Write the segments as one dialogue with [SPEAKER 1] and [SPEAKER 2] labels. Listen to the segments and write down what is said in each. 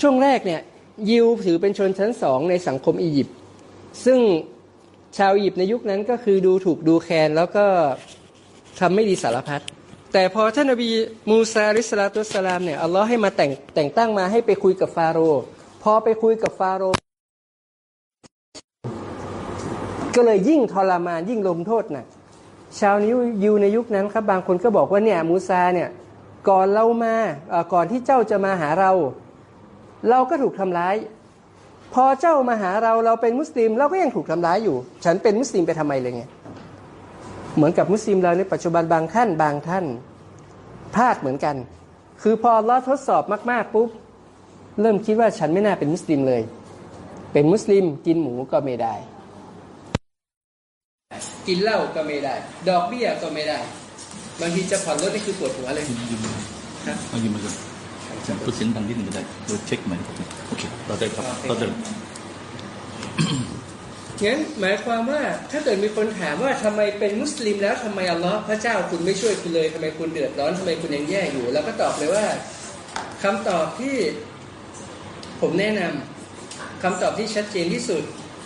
[SPEAKER 1] ช่วงแรกเนี่ยยิวถือเป็นชนชั้นสองในสังคมอียิปต์ซึ่งชาวอียิปต์ในยุคนั้นก็คือดูถูกดูแคลนแล้วก็ทำไม่ดีสารพัดแต่พอท่านนบีมูซาลิสลาตุสลามเนี่ยอัลลอฮ์ให้มาแต่งแต่งตั้งมาให้ไปคุยกับฟาโรห์พอไปคุยกับฟาโรห์ก็เลยยิ่งทรมานยิ่งลงโทษหนักชาวนิวยูในยุคนั้นครับบางคนก็บอกว่าเนี่ยมูซาเนี่ยก่อนเรามาก่อนที่เจ้าจะมาหาเรา เราก็ถูกทำร้าย พอเจ้ามาหาเราเราเป็นมุสลิม เราก็ยังถูกทำร้ายอยู่ ฉันเป็นมุสลิมไปทำไมเลยไงเหมือนกับมุสลิมเราในปัจจุบันบางท่านบางท่านพลาดเหมือนกัน คือพอเราทดสอบมาก ๆ ปุ๊บ เริ่มคิดว่าฉันไม่น่าเป็นมุสลิมเลย เป็นมุสลิมกินหมูก็ไม่ได้ กินเหล้าก็ไม่ได้ ดอกเบี้ยก็ไม่ได้ บางทีจะผ่อนรถนี่คือปวดหัวเลยม
[SPEAKER 2] ครับเอายืมมาก่อน ตัวเสียงดังนิดหนึ่งก็ได้เราเช็คใหม่ครับโอเคเราได้ครับเราได้
[SPEAKER 1] งั้นหมายความว่าถ้าเกิดมีคนถามว่าทำไมเป็นมุสลิมแล้วทำไมอัลลอฮ์พระเจ้าคุณไม่ช่วยคุณเลยทำไมคุณเดือดร้อนทำไมคุณยังแย่อยู่แล้วก็ตอบเลยว่าคำตอบที่ผมแนะนำคำตอบที่ชัดเจนที่สุด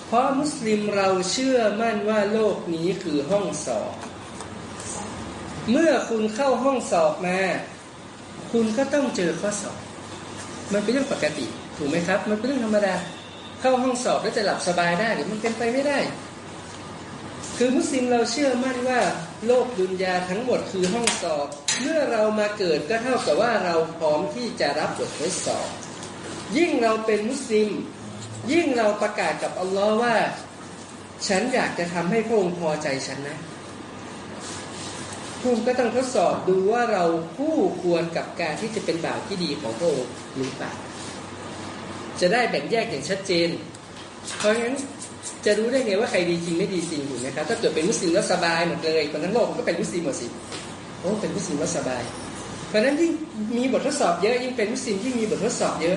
[SPEAKER 1] เพราะมุสลิมเราเชื่อมั่นว่าโลกนี้คือห้องสอบ เมื่อคุณเข้าห้องสอบมา คุณก็ต้องเจอข้อสอบ มันเป็นเรื่องปกติ ถูกไหมครับ มันเป็นเรื่องธรรมดา เข้าห้องสอบแล้วจะหลับสบายได้หรือมันเป็นไปไม่ได้ คือมุสลิมเราเชื่อมั่นว่า โลกดุนยาทั้งหมดคือห้องสอบ เมื่อเรามาเกิดก็เท่ากับว่าเราพร้อมที่จะรับบททดสอบ ยิ่งเราเป็นมุสลิม ยิ่งเราประกาศกับอัลลอฮ์ว่า ฉันอยากจะทำให้พระองค์พอใจฉันนะ คุณก็ต้องทดสอบดูว่าเราคู่ควรกับการที่จะเป็นบ่าวที่ดีของพระองค์หรือเปล่าจะได้แบ่งแยกอย่างชัดเจน เพราะงั้นจะรู้ได้ไงว่าใครดีจริงไม่ดีจริงถูกไหมครับถ้าเกิดเป็นมุสลิมแล้วสบายหมดเลยคนทั้งโลกก็เป็นมุสลิมหมดสิโอ้เป็นมุสลิมแล้วสบาย เพราะนั้นยิ่งมีบททดสอบเยอะยิ่งเป็นมุสลิมที่มีบททดสอบเยอะ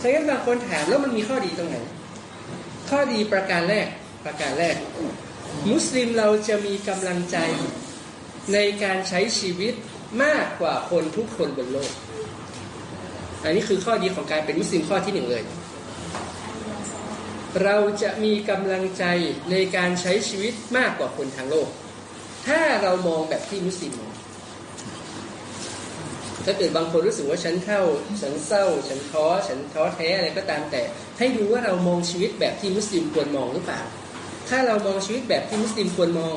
[SPEAKER 1] ฉะนั้นบางคนถามแล้วมันมีข้อดีตรงไหน ข้อดีประการแรกประการแรก มุสลิมเราจะมีกำลังใจ ในการใช้ชีวิตมากกว่าคนทุกคนบนโลก อันนี้คือข้อดีของการเป็นมุสลิมข้อที่หนึ่งเลย เราจะมีกำลังใจในการใช้ชีวิตมากกว่าคนทั้งโลก ถ้าเรามองแบบที่มุสลิมมองถ้าเกิดบางคนรู้สึกว่าฉันเท่า ฉันเศร้า ฉันท้อ ฉันท้อแท้อะไรก็ตามแต่ ให้ดูว่าเรามองชีวิตแบบที่มุสลิมควรมองหรือเปล่า ถ้าเรามองชีวิตแบบที่มุสลิมควรมอง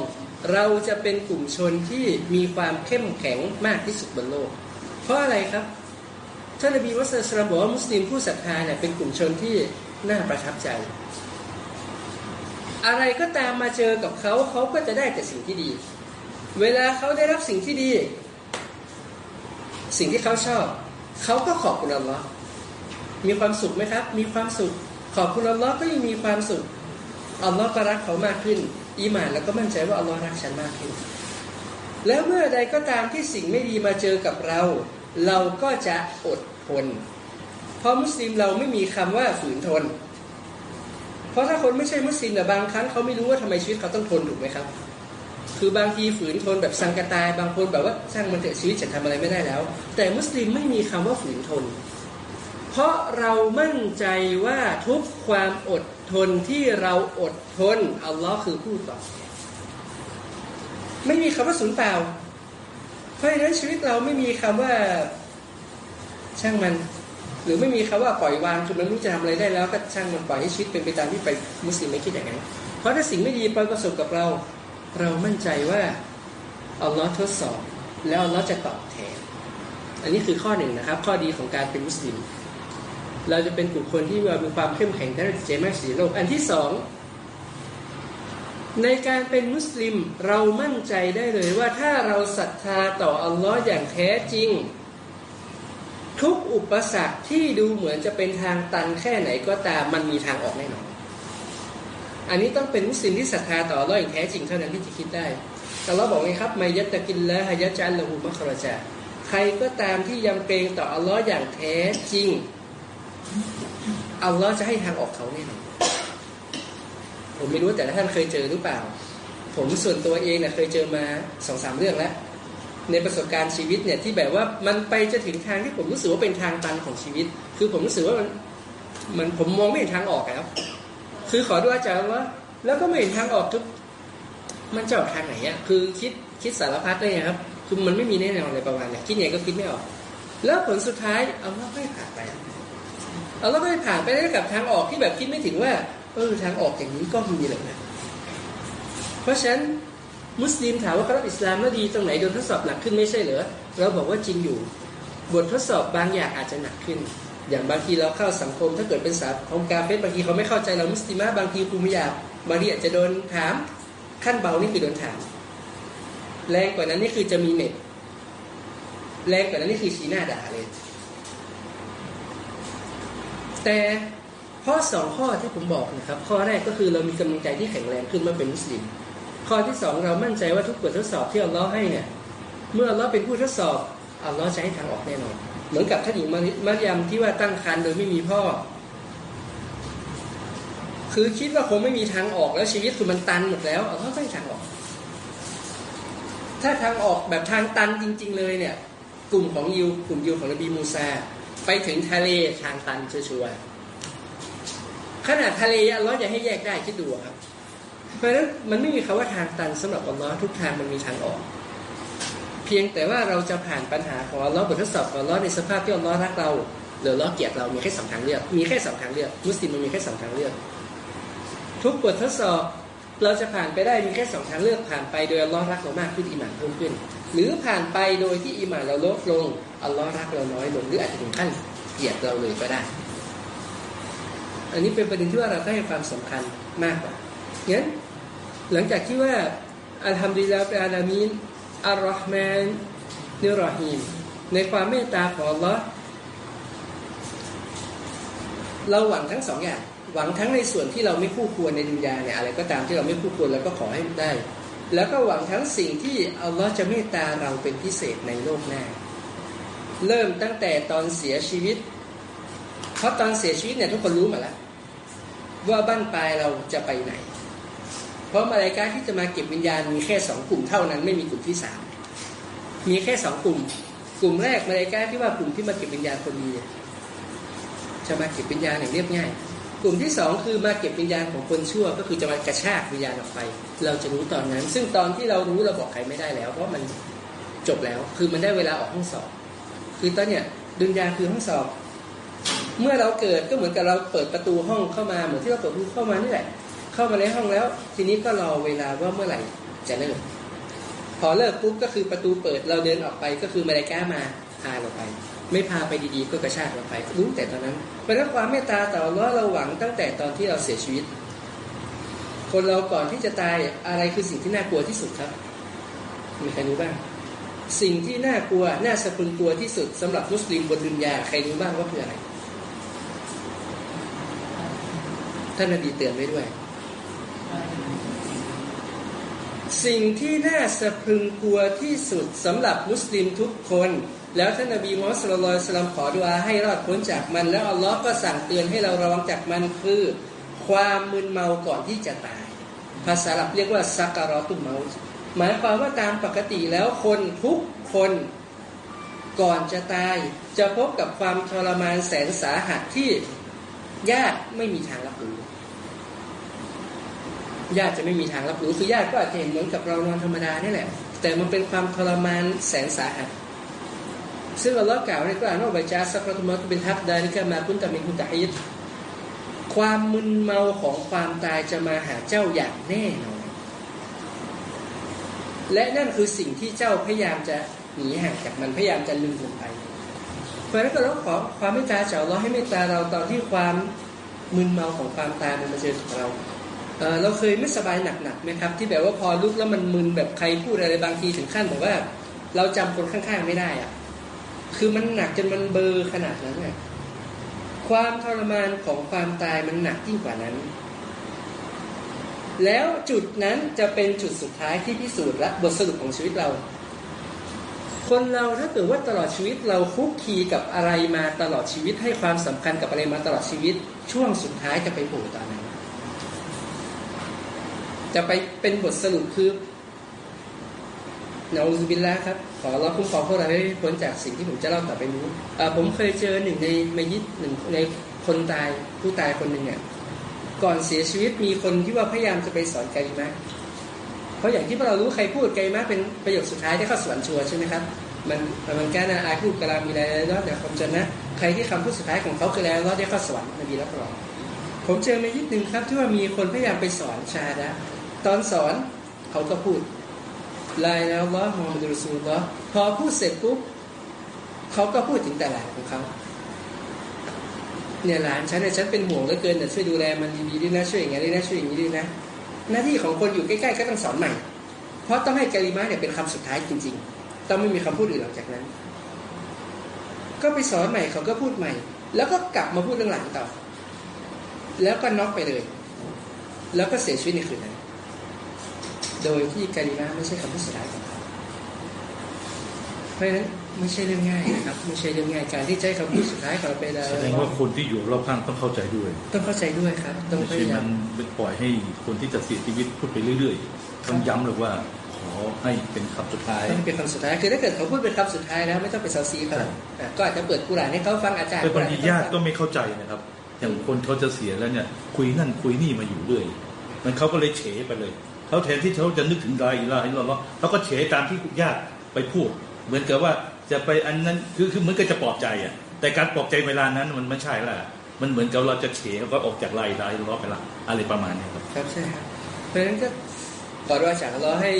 [SPEAKER 1] เราจะเป็นกลุ่มชนที่มีความเข้มแข็งมากที่สุดบนโลก เพราะอะไรครับท่านนบีมุสลิมบอกว่ามุสลิมผู้ศรัทธาเนี่ยเป็นกลุ่มชนที่น่าประทับใจ อะไรก็ตามมาเจอกับเขาเขาก็จะได้แต่สิ่งที่ดี เวลาเขาได้รับสิ่งที่ดี สิ่งที่เขาชอบเขาก็ขอบคุณอัลลอฮ์มีความสุขไหมครับ มีความสุข ขอบคุณอัลลอฮ์ก็ยังมีความสุขอัลลอฮ์ก็รักเขามากขึ้น อีหมานแล้วก็มั่นใจว่าอัลลอฮ์รักฉันมากขึ้น แล้วเมื่อใดก็ตามที่สิ่งไม่ดีมาเจอกับเรา เราก็จะอดทน เพราะมุสลิมเราไม่มีคำว่าฝืนทน เพราะถ้าคนไม่ใช่มุสลิมแต่ยบางครั้งเขาไม่รู้ว่าทำไมชีวิตเขาต้องทนถูกไหมครับ คือบางทีฝืนทนแบบสังกตาย บางคนแบบว่าช่างมันเถอะชีวิตฉันทำอะไรไม่ได้แล้ว แต่มุสลิมไม่มีคำว่าฝืนทน เพราะเรามั่นใจว่าทุกความอด ทนที่เราอดทนอัลลอฮ์คือผู้ตอบไม่มีคำว่าสูญเปล่า เพราะฉะนั้นชีวิตเราไม่มีคำว่าช่างมัน หรือไม่มีคำว่าปล่อยวางคือมันรู้จะทำอะไรได้แล้ว ก็ช่างมันปล่อยให้ชีวิตเป็นไปตามที่ไปมุสลิมไม่คิดอย่างนั้นเพราะถ้าสิ่งไม่ดีประสบกับเรา เรามั่นใจว่าอัลลอฮ์ทดสอบ แล้วอัลลอฮ์จะตอบแทน อันนี้คือข้อหนึ่งนะครับ ข้อดีของการเป็นมุสลิม เราจะเป็นกลุ่มคนที่มีความเข้มแข็งด้านจิตใจมากสีโลก อันที่สองในการเป็นมุสลิมเรามั่นใจได้เลยว่าถ้าเราศรัทธาต่ออัลลอฮ์อย่างแท้จริง ทุกอุปสรรคที่ดูเหมือนจะเป็นทางตันแค่ไหนก็ตามมันมีทางออกแน่นอน อันนี้ต้องเป็นมุสลิมที่ศรัทธาต่ออัลลอฮ์อย่างแท้จริงเท่านั้นที่จะคิดได้แต่เราบอกไงครับไม่ยัตกินและฮยัจันละหูมัคราจาใครก็ตามที่ยำเกรงต่ออัลลอฮ์อย่างแท้จริง เอัลลอฮ์จะให้ทางออกเขาแน่นอนผมไม่รู้แต่ละท่านเคยเจอหรือเปล่า ผมส่วนตัวเองเนี่ยเคยเจอมาสองสามเรื่องแล้ว ในประสบการณ์ชีวิตเนี่ยที่แบบว่ามันไปจะถึงทางที่ผมรู้สึกว่าเป็นทางตันของชีวิต คือผมรู้สึกว่ามันมันผมมองไม่เห็นทางออกแล้ว คือขอดูอาจารย์ว่า แล้วก็ไม่เห็นทางออกทุกมันจะออกทางไหนอะคือคิดคิดสารพัดเลยครับ คือมันไม่มีแน่นอนอะไรประมาณเนี้ยคิดยังไงก็คิดไม่ออก แล้วผลสุดท้ายเอาว่าไม่ผ่านไป เอาแล้วไม่ผ่านไปได้กับทางออกที่แบบคิดไม่ถึงว่า เออทางออกอย่างนี้ก็มีเลยนะเพราะฉะนั้นมุสลิมถามว่าครับอิสลามแล้วดีตรงไหนโดนทดสอบหนักขึ้นไม่ใช่เหรอเราบอกว่าจริงอยู่ บททดสอบบางอย่างอาจจะหนักขึ้น อย่างบางทีเราเข้าสังคม ถ้าเกิดเป็นสาของกาเฟสบางทีเขาไม่เข้าใจเรามุสลิมะบางทีครูม่อยากบางทีอาจจะโดนถาม ขั้นเบานี่คือโดนถาม แรงกว่านั้นนี่คือจะมีเน็ตแรงกว่านั้นนี่คือชี้หน้าด่าเลย แต่ข้อสองข้อที่ผมบอกนะครับ ข้อแรกก็คือเรามีกำลังใจที่แข็งแรงขึ้นเมื่อเป็นมุสลิม ข้อที่สองเรามั่นใจว่าทุกบททดสอบที่อัลลอฮ์ให้เนี่ยเมื่ออัลลอฮ์เป็นผู้ทดสอบอัลลอฮ์จะให้ทางออกแน่นอน เหมือนกับท่านหญิงมารยามที่ว่าตั้งครรภ์โดยไม่มีพ่อ คือคิดว่าคงไม่มีทางออกแล้วชีวิตคือมันตันหมดแล้วอัลลอฮ์ให้ทางออก ถ้าทางออกแบบทางตันจริง ๆ เลยเนี่ย กลุ่มของยิวกลุ่มยิวของนบีมูซา ไปถึงทะเลทางตันชัวร์ขนาดทะเลอัลลอฮ์จะให้แยกได้คิดดูครับ เพราะฉะนั้นมันไม่มีคาว่าทางตันสำหรับอัลลอฮ์ทุกทางมันมีทางออก เพียงแต่ว่าเราจะผ่านปัญหาของอัลลอฮ์บททดสอบของอัลลอฮ์ในสภาพที่อัลลอฮ์รักเราหรืออัลลอฮ์เกลียดเรามีแค่สองทางเลือก มีแค่สองทางเลือก มุสลิมมันมีแค่สองทางเลือก ทุกบททดสอบ เราจะผ่านไปได้มีแค่สองทางเลือกผ่านไปโดยอัลลอฮ์รักเรามากขึ้นอิหมานเพิ่มขึ้น หรือผ่านไปโดยที่อิหมานเราลดลงอัลลอฮ์รักเราน้อยลงหรืออาจจะถึงขั้นเกลียดเราเลยก็ได้ อันนี้เป็นประเด็นที่ว่าเราต้องให้ความสำคัญมากกว่างั้นหลังจากที่ว่าอัลฮัมดุลิลลาฮฺอาลามีนอัลลอฮ์มานนิรอฮีมในความเมตตาของอัลลอฮ์เราหวังทั้งสองอย่าง หวังทั้งในส่วนที่เราไม่คู่ควรในดุนยาเนี่ยอะไรก็ตามที่เราไม่คู่ควรเราก็ขอให้ได้ แล้วก็หวังทั้งสิ่งที่อัลลอฮ์จะเมตตาเราเป็นพิเศษในโลกหน้า เริ่มตั้งแต่ตอนเสียชีวิต เพราะตอนเสียชีวิตเนี่ยทุกคนรู้มาแล้วว่าบ้านปลายเราจะไปไหน เพราะมาลายกาที่จะมาเก็บวิญญาณมีแค่สองกลุ่มเท่านั้นไม่มีกลุ่มที่สามมีแค่สองกลุ่ม กลุ่มแรกมาลายกาที่ว่ากลุ่มที่มาเก็บวิญญาณคนดีจะมาเก็บวิญญาณอย่างเรียบง่าย กลุ่มที่สองคือมาเก็บวิญญาณของคนชั่ว ก็คือจะมากระชากวิญญาณออกไป เราจะรู้ตอนนั้น ซึ่งตอนที่เรารู้เราบอกใครไม่ได้แล้ว เพราะมันจบแล้วคือมันได้เวลาออกห้องสอบ คือตอนเนี้ยดุนยาคือห้องสอบ เมื่อเราเกิดก็เหมือนกับเราเปิดประตูห้องเข้ามาเหมือนที่เราเปิดประตูเข้ามานี่แหละเข้ามาในห้องแล้ว ทีนี้ก็รอเวลาว่าเมื่อไหร่จะเลิกพอเลิกปุ๊บก็คือประตูเปิดเราเดินออกไปก็คือมาลายกามาพาเราไป ไม่พาไปดีๆ ก็กระชากเราไปรู้แต่ตอนนั้นเพราะนั้นความเมตตาต่อเราเราหวังตั้งแต่ตอนที่เราเสียชีวิต คนเราก่อนที่จะตายอะไรคือสิ่งที่น่ากลัวที่สุดครับ มีใครรู้บ้าง สิ่งที่น่ากลัวน่าสะพรึงกลัวที่สุดสำหรับมุสลิมบนดุนยาใครรู้บ้างว่าคืออะไรท่านนบีเตือนไว้ด้วย สิ่งที่น่าสะพรึงกลัวที่สุดสำหรับมุสลิมทุกคน แล้วท่านนบีมุฮัมมัดสุลลัลสลัมขอดุอาให้รอดพ้นจากมัน แล้วอัลลอฮ์ก็สั่งเตือนให้เราระวังจากมันคือ ความมึนเมาก่อนที่จะตาย ภาษาอับเรียกว่าซักการอตุเมาหมายความว่าตามปกติแล้วคนทุกคนก่อนจะตาย จะพบกับความทรมานแสนสาหัสที่ญาติไม่มีทางรับรู้ญาติจะไม่มีทางรับรู้คือญาติก็อาจจะเห็นเหมือนกับเรานอนธรรมดานี่แหละ แต่มันเป็นความทรมานแสนสาหัส ซึ่งอัลลอฮ์กล่าวในกุรอานว่าบจาสักรตุมาตุเป็นทักดาริกามาคุนตามินคุนตะฮิดความมึนเมาของความตายจะมาหาเจ้าอย่างแน่นอน และนั่นคือสิ่งที่เจ้าพยายามจะหนีห่างจากมันพยายามจะลืมมันไปเพราะนั้นก็ร้องขอความเมตตาจากอัลลอฮ์ให้เมตตาเราตอนที่ความมึนเมาของความตายมันมาเจอกับเราเราเคยไม่สบายหนักๆไหมครับ ที่แบบว่าพอลุกแล้วมันมึนแบบใครพูดอะไรบางทีถึงขั้นแบบว่า เราจำคนข้างๆไม่ได้อะ คือมันหนักจนมันเบอร์ขนาดนั้นเนี่ยความทรมานของความตายมันหนักยิ่งกว่านั้น แล้วจุดนั้นจะเป็นจุดสุดท้ายที่พิสูจน์และบทสรุปของชีวิตเรา คนเราถ้าเกิดว่าตลอดชีวิตเราคุกคีกับอะไรมาตลอดชีวิต ให้ความสำคัญกับอะไรมาตลอดชีวิต ช่วงสุดท้ายจะไปโผล่ตอนนั้นจะไปเป็นบทสรุปคือ นาอูซุบิลละครับ ขอรับคุ้มครองพวกเราให้พ้นจากสิ่งที่ผมจะเล่าต่อไปนี้อผมเคยเจอหนึ่งในมัยิดหนึ่งในคนตายผู้ตายคนหนึ่งเนี่ยก่อนเสียชีวิตมีคนที่ว่าพยายามจะไปสอนไกมะเพราะอย่างที่พวกเรารู้ใครพูดไกมะเป็นประโยคสุดท้ายที่เข้าสวรรค์ชัวใช่ไหมครับ มันมันแก้นาอายพูดกลามีอะไรแล้วแต่ความจำนะใครที่คำพูดสุดท้ายของเขาคือแล้วรอดได้เข้าสวรรค์นบีรับรองผมเจอมายิดหนึ่งครับที่ว่ามีคนพยายามไปสอนชาดะตอนสอนเขาก็พูด ลายแล้วว่ามุฮัมมัดรุสูลละพอพูดเสร็จปุ๊บเขาก็พูดถึงแต่หลานของเขาเนี่ยหลานฉันเนี่ยฉันเป็นห่วงเหลือเกินแต่ช่วยดูแลมันดีๆด้วยนะช่วยอย่างนี้ด้วยนะช่วยอย่างนี้ด้วยนะ หน้าที่ของคนอยู่ใกล้ๆก็ต้องสอนใหม่ เพราะต้องให้กาลิมาเนี่ยเป็นคำสุดท้ายจริง ๆ ต้องไม่มีคำพูดอื่นหลังจากนั้น ก็ไปสอนใหม่เขาก็พูดใหม่ แล้วก็กลับมาพูดเรื่องหลังต่อ แล้วก็น็อกไปเลย แล้วก็เสียชีวิตในคืนนั้น โดยที่กาลิมาไม่ใช่คำพูดสุดท้ายของเขาเพราะฉะนั้นไม่ใช่เรื่องง่ายนะครับไม่ใช่เรื่องง่ายการที่ใช้คำพูดสุดท้ายของเราไปแล้ว
[SPEAKER 3] แสดงว่าคนที่อยู่รอบข้างต้องเข้าใจด้วย
[SPEAKER 1] ต้องเข้าใจด้วยครับต้อง
[SPEAKER 3] ไม่
[SPEAKER 1] พ
[SPEAKER 3] ใช่
[SPEAKER 1] ยายา
[SPEAKER 3] มั
[SPEAKER 1] ม
[SPEAKER 3] นปล่อยให้คนที่จะเสียชีวิตพูดไปเรื่อยๆต้องย้ำเลยว่าขอให้เป็นคำสุดท้าย
[SPEAKER 1] ต้องเป็นคำสุดท้ายคือถ้าเกิดเขาพูดเป็นคำสุดท้ายแล้วไม่ต้องไปเซาซีเขาอะก็อาจจะเปิดกุรอานให้เขาฟังอาจารย์
[SPEAKER 3] แต่บางที
[SPEAKER 1] กุรอ
[SPEAKER 3] ญาติ
[SPEAKER 1] ให้เข
[SPEAKER 3] ก็
[SPEAKER 1] ฟัง
[SPEAKER 3] ไม่เข้าใจนะครับ อย่างคนเขาจะเสียแล้วเนี่ย คุยนั่นคุยนี่มาอยู่เรื่อยมันเขาก็เลยเฉไปเลย เขาแทนที่เขาจะนึกถึงรายละอิลลอฮ์เขาก็เฉยตามที่ญาติไปพูด เหมือนกับว่าจะไปอันนั้นคือคือเหมือนกับจะปลอบใจอะแต่การปลอบใจเวลานั้นมันไม่ใช่ละมันเหมือนกับเราจะเฉยเขาก็ออกจากรายละอิลลอไปละอะไรประมาณนี้ครับ
[SPEAKER 1] ครับใช่ครับเพราะฉะนั้นก็ ขอดวาจากอัลลอฮ์ให้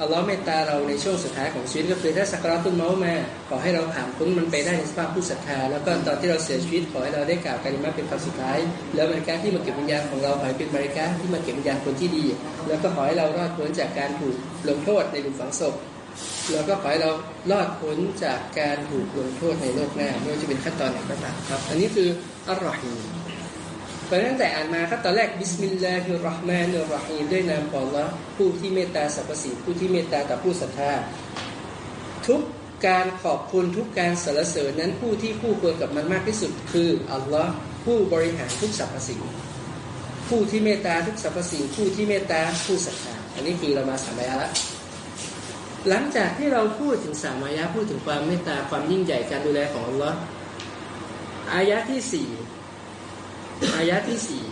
[SPEAKER 1] อัลลอฮ์เมตตาเราในช่วงสุดท้ายของชีวิตก็คือถ้าسكرات الموتมาขอให้เราผ่านพ้นมันไปได้ในสภาพผู้ศรัทธาแล้วก็ตอนที่เราเสียชีวิตขอให้เราได้กล่าวกะลิมะฮ์เป็นคำสุดท้าย แล้วมลาอิกะฮ์ที่มาเก็บวิญญาณของเราขอให้เป็นมลาอิกะฮ์ที่มาเก็บวิญญาณคนที่ดี แล้วก็ขอให้เรารอดพ้นจากการถูกลงโทษในหลุมฝังศพแล้วก็ขอให้เรารอดพ้นจากการถูกลงโทษในโลกหน้าไม่ว่าจะเป็นขั้นตอนไหนก็ตามครับ อันนี้คืออัลลอฮี มเพราะฉะนั้นตั้งแต่อ่านมาครับตอนแรกبسم الله الرحمن الرحيم ด้วยนามของอัลลอฮ์ผู้ที่เมตตาสรรพสิ่งผู้ที่เมตตาต่อผู้ศรัทธาทุกการขอบคุณทุกการสรรเสริญนั้นผู้ที่คู่ควรกับมันมากที่สุด คืออัลลอฮ์ผู้บริหารทุกสรรพสิ่ง ผู้ที่เมตตาทุกสรรพสิ่ง ผู้ที่เมตตาผู้ศรัทธาอันนี้คือเรามาสามระยะละหลังจากที่เราพูดถึงสามายะพูดถึงความเมตตาความยิ่งใหญ่การดูแลของอัลลอฮ์อายะที่สี่ อายะที่สี่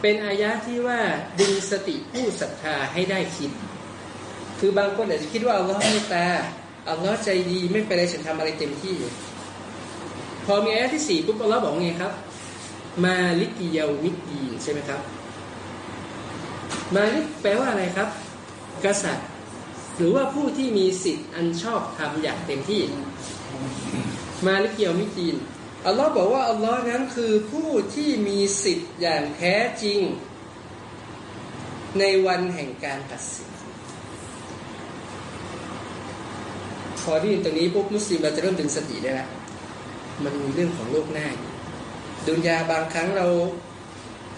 [SPEAKER 1] เป็นอายะที่ว่าดึงสติผู้ศรัทธาให้ได้คิด คือบางคนอาจจะคิดว่าอัลลอฮ์เมตตาอัลลอฮ์ใจดีไม่เป็นไรฉันทำอะไรเต็มที่ พอมีอายะที่สี่ปุ๊บอัลลอฮ์บอกไงครับ มาลิกิยามิดีนใช่ไหมครับ มาลิกแปลว่าอะไรครับ กษัตริย์ หรือว่าผู้ที่มีสิทธิ์อันชอบทำอย่างเต็มที่ มาลิกเกียวมิจีน อัลลอฮ์บอกว่าอัลลอฮ์นั้นคือผู้ที่มีสิทธิ์อย่างแท้จริง ในวันแห่งการตัดสินพอที่ยินตรงนี้ปุ๊บมุสลิมเราจะเริ่มดึงสติได้แล้วมันมีเรื่องของโลกหน้าอยู่ดุนยาบางครั้งเรา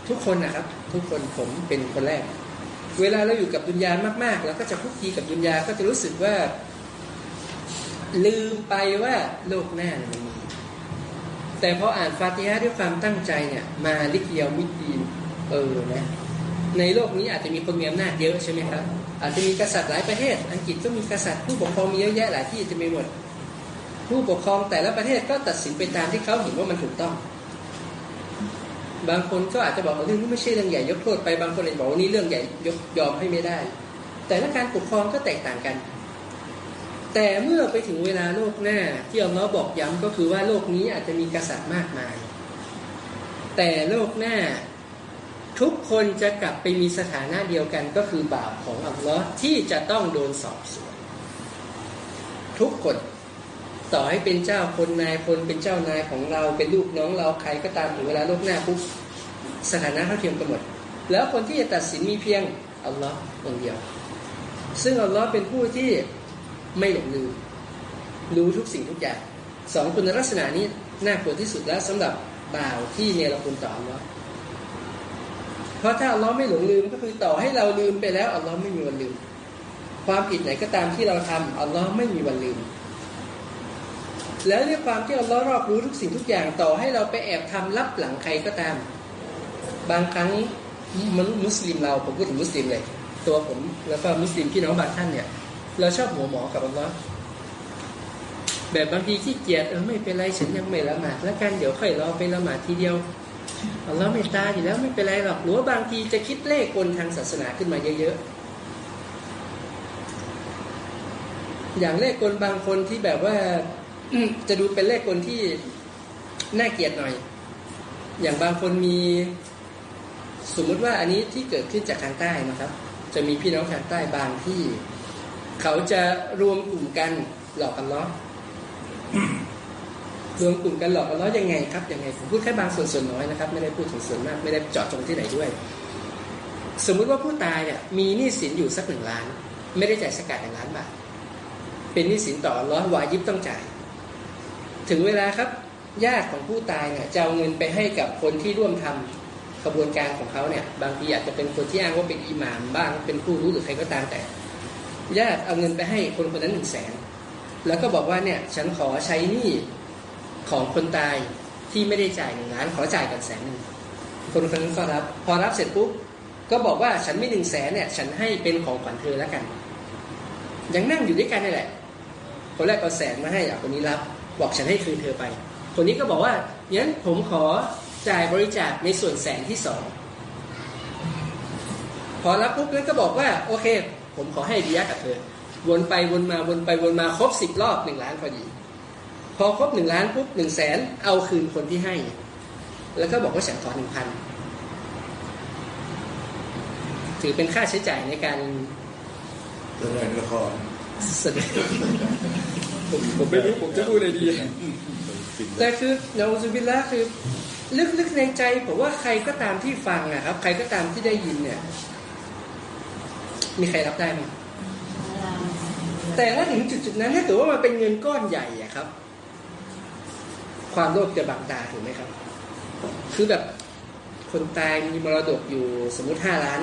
[SPEAKER 1] ทุกคนนะครับ ทุกคนผมเป็นคนแรก เวลาเราอยู่กับดุนยามากๆเราก็จะคุกคีกับดุนยาก็จะรู้สึกว่า ลืมไปว่าโลกหน้ามันมี แต่พออ่านฟาติฮะห์ด้วยความตั้งใจเนี่ย มาลิกเยียวมิดีนเออนะในโลกนี้อาจจะมีคนมีอำนาจเยอะใช่ไหมครับ อาจจะมีกษัตริย์หลายประเทศ อังกฤษก็มีกษัตริย์ผู้ปกครองมีเยอะแยะหลายที่จะมีหมด ผู้ปกครองแต่ละประเทศก็ตัดสินไปตามที่เขาเห็นว่ามันถูกต้อง บางคนก็อาจจะบอกว่าเรื่องนี้ไม่ใช่เรื่องใหญ่ยกโทษไปบางคนอาจจะบอกว่านี่เรื่องใหญ่ยกยอมให้ไม่ได้ แต่ละการปกครองก็แตกต่างกัน แต่เมื่อไปถึงเวลาโลกหน้า ที่อัลลอฮ์บอกย้ำก็คือว่าโลกนี้อาจจะมีกษัตริย์มากมาย แต่โลกหน้าทุกคนจะกลับไปมีสถานะเดียวกันก็คือบาปของอัลลอฮ์ที่จะต้องโดนสอบสวน ทุกคนต่อให้เป็นเจ้าคนนายคนเป็นเจ้านายของเราเป็นลูกน้องเราใครก็ตามถึงเวลาโลกหน้าปุ๊บสถานะเท่าเทียมกันหมด แล้วคนที่จะตัดสินมีเพียงอัลลอฮ์คนเดียว ซึ่งอัลลอฮ์เป็นผู้ที่ ไม่หลงลืม รู้ทุกสิ่งทุกอย่างสองคุณลักษณะนี้น่ากลัวที่สุดแล้วสำหรับบ่าวที่เนรคุณต่ออัลลอฮ์เพราะถ้าอัลลอฮ์ไม่หลงลืมก็คือต่อให้เราลืมไปแล้วอัลลอฮ์ไม่มีวันลืม ความผิดไหนก็ตามที่เราทำอัลลอฮ์ไม่มีวันลืม แล้วด้วยความที่อัลลอฮ์รอบรู้ทุกสิ่งทุกอย่างต่อให้เราไปแอบทำลับหลังใครก็ตาม บางครั้งมนุษย์มุสลิมเราผมพูดถึงมุสลิมเลย ตัวผมแล้วก็มุสลิมพี่น้องบางท่านเนี่ย เราชอบหัวหมอกับอัลลอฮ์แบบบางทีขี้เกียจเออไม่เป็นไรฉันยังไม่ละหมาดแล้วกันเดี๋ยวค่อยรอไปละหมาดทีเดียวอัลลอฮ์ไม่ตาอยู่แล้วไม่เป็นไรหรอกหรือว่าบางทีจะคิดเลขกลทางศาสนาขึ้นมาเยอะๆ อย่างเลขกลบางคนที่แบบว่าจะดูเป็นเลขกลที่น่าเกลียดหน่อย อย่างบางคนมีสมมุติว่าอันนี้ที่เกิดขึ้นจากทางใต้นะครับ จะมีพี่น้องทางใต้บางที่ เขาจะรวมกลุ่มกันหลอกกันล้อรวมกลุ่มกันหลอกกันล้อยังไงครับยังไงผมพูดแค่บางส่วนส่วนน้อยนะครับไม่ได้พูดถึงส่วนมากไม่ได้เจาะจงที่ไหนด้วย สมมุติว่าผู้ตายเนี่ยมีหนี้สินอยู่สักหนึ่งล้าน ไม่ได้จ่ายสกัดหนึ่งล้านบาทเป็นหนี้สินต่อล้อวายิบต้องจ่าย ถึงเวลาครับญาติของผู้ตายเนี่ยจะเอาเงินไปให้กับคนที่ร่วมทำขบวนการของเขาเนี่ยบางทีอาจจะเป็นคนที่อ้างว่าเป็นอิหมามบ้างเป็นผู้รู้หรือใครก็ตามแต่ ญาติเอาเงินไปให้คนคนนั้นหนึ่งแสนแล้วก็บอกว่าเนี่ยฉันขอใช้หนี้ของคนตายที่ไม่ได้จ่ายหนึ่งล้านขอจ่ายกันแสนหนึ่งคนคนนั้นก็รับ พอรับเสร็จปุ๊บก็บอกว่าฉันไม่หนึ่งแสนเนี่ย ฉันให้เป็นของขวัญเธอแล้วกัน ยังนั่งอยู่ด้วยกันนี่แหละ คนแรกก็แสนมาให้อะคนนี้รับ บอกฉันให้คืนเธอไป คนนี้ก็บอกว่างั้นผมขอจ่ายบริจาคในส่วนแสนที่สองพอรับปุ๊บนั้นก็บอกว่า โอเค ผมขอให้ดียะกับเธอ วนไปวนมาวนไปวนมาครบสิบรอบหนึ่งล้านพอดี พอครบหนึ่งล้านปุ๊บหนึ่งแสนเอาคืนคนที่ให้ แล้วก็บอกว่าฉันขอหนึ่งพันถือเป็นค่าใช้จ่ายในการ
[SPEAKER 4] แสดงละคร
[SPEAKER 1] แสดงผมผมไม่รู้ผมจะพูดอะไรดีแต่คือเราสุบิลละคือ ลึกๆในใจผมว่าใครก็ตามที่ฟังนะครับ ใครก็ตามที่ได้ยินเนี่ย มีใครรับได้ไหมแต่ถ้าถึงจุดๆนั้นถ้าเกิดว่ามันเป็นเงินก้อนใหญ่อะครับ ความโลภจะบังตาถูกไหมครับ คือแบบคนตายมีมรดกอยู่สมมุติห้าล้าน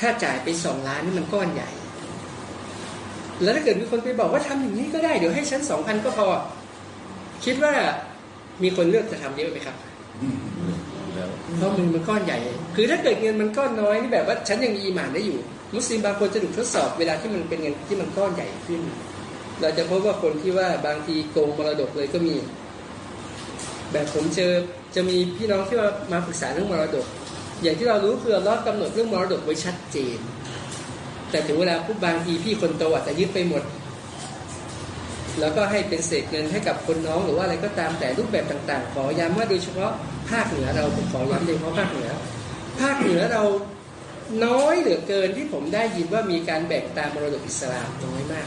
[SPEAKER 1] ถ้าจ่ายไปสองล้านนี่มันก้อนใหญ่ แล้วถ้าเกิดมีคนไปบอกว่าทำอย่างนี้ก็ได้เดี๋ยวให้ฉันสองพันก็พอ คิดว่ามีคนเลือกจะทำเยอะไหมครับ
[SPEAKER 3] แล้ว
[SPEAKER 1] เพราะมันมันก้อนใหญ่ คือถ้าเกิดเงินมันก้อนน้อยนี่แบบว่าฉันยังมีอีหมานได้อยู่ มุสลิมบางคนจะถูกทดสอบเวลาที่มันเป็นเงินที่มันก้อนใหญ่ขึ้น เราจะพบว่าคนที่ว่าบางทีโกงมรดกเลยก็มี แบบผมเจอจะมีพี่น้องที่ว่ามาปรึกษาเรื่องมรดก อย่างที่เรารู้คือเรากำหนดเรื่องมรดกไว้ชัดเจน แต่ถึงเวลาปุ๊บบางทีพี่คนโตอาจจะยึดไปหมด แล้วก็ให้เป็นเศษเงินให้กับคนน้องหรือว่าอะไรก็ตามแต่รูปแบบต่าง ๆ ขอย้ำว่าโดยเฉพาะภาคเหนือเราผมขอย้ำโดยเฉพาะภาคเหนือ ภาคเหนือเรา น้อยเหลือเกินที่ผมได้ยินว่ามีการแบ่งตามมรดกอิสลามน้อยมาก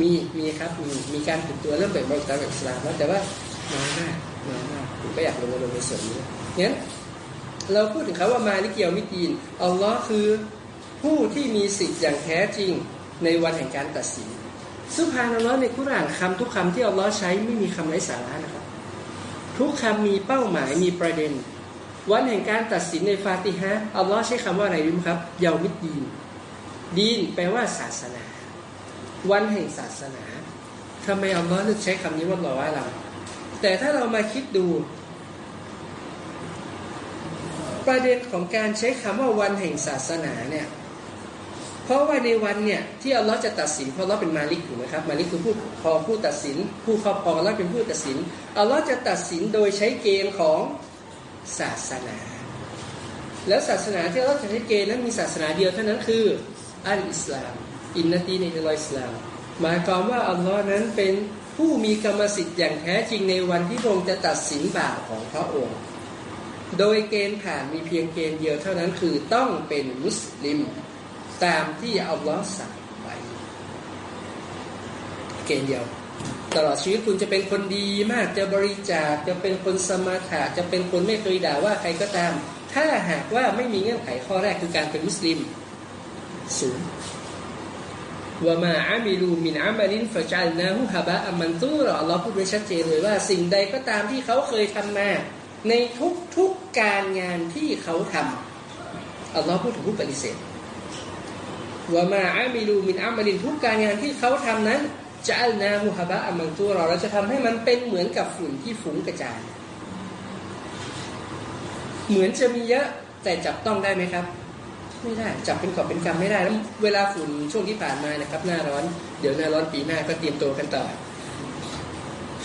[SPEAKER 1] มีมีครับมีมีการถึงตัวเริ่มแบ่งมรดกตามอิสลามแล้วแต่ว่าน้อยมากน้อยมากผมก็อยากลงมาลงในส่วนนี้งั้นเราพูดถึงเขาว่ามาลิเกียวมิตีนอัลลอฮ์คือผู้ที่มีสิทธิ์อย่างแท้จริงในวันแห่งการตัดสินสุภานัลลอฮ์ในคุรานคำทุกคำที่อัลลอฮ์ใช้ไม่มีคำไร้สาระนะครับ ทุกคำมีเป้าหมายมีประเด็น วันแห่งการตัดสินในฟาติฮะอัลลอฮ์ใช้คำว่าอะไรรู้ไหมครับเยามิดดีน ดีนแปลว่าศาสนา วันแห่งศาสนาทำไมอัลลอฮ์เลือกใช้คำนี้ว่าลอว่าเราแต่ถ้าเรามาคิดดู ประเด็นของการใช้คำว่าวันแห่งศาสนาเนี่ยเพราะว่าในวันเนี่ยที่อัลลอฮ์จะตัดสินเพราะเราเป็นมาลิกถูกไหมครับมาลิกคือผู้พอผู้ตัดสิน ผู้ครอบครองแล้วเป็นผู้ตัดสินอัลลอฮ์จะตัดสินโดยใช้เกณฑ์ของ ศาสนา แล้วศาสนาที่อัลลอฮ์จะใช้เกณฑ์นั้นมีศาสนาเดียวเท่านั้นคืออัลอิสลาม อินนตีในอัลอิสลาม หมายความว่าอัลลอฮ์นั้นเป็นผู้มีกรรมสิทธิ์อย่างแท้จริงในวันที่พระองค์จะตัดสินบาปของพระองค์ โดยเกณฑ์ผ่านมีเพียงเกณฑ์เดียวเท่านั้นคือต้องเป็นมุสลิม ตามที่อัลลอฮ์สั่งไว้เกณฑ์เดียว ตลอดชีวิตคุณจะเป็นคนดีมากจะบริจาคจะเป็นคนสมาถะจะเป็นคนไม่เคยด่าว่าใครก็ตาม ถ้าหากว่าไม่มีเงื่อนไขข้อแรกคือการเป็นมุสลิมศูนย์ว่ามาอามิลูมินอามาลินฟะจัลนาฮุฮะบะอัมมันตูรออัลลอฮ์พูดไว้ชัดเจนเลยว่าสิ่งใดก็ตามที่เขาเคยทำมาในทุกๆการงานที่เขาทำอัลลอฮ์พูดถึงผู้ปฏิเสธว่ามาอามิลูมินอามาลินทุกการงานที่เขาทำนั้น จะอัลนาฮูฮะบะอัมันตัวเราเราจะทำให้มันเป็นเหมือนกับฝุ่นที่ฟุ้งกระจาย เหมือนจะมีเยอะแต่จับต้องได้ไหมครับ ไม่ได้จับเป็นกอบเป็นกำไม่ได้แล้วเวลาฝุ่นช่วงที่ผ่านมานะครับ หน้าร้อน เดี๋ยวหน้าร้อนปีหน้าก็เตรียมตัวกันต่อ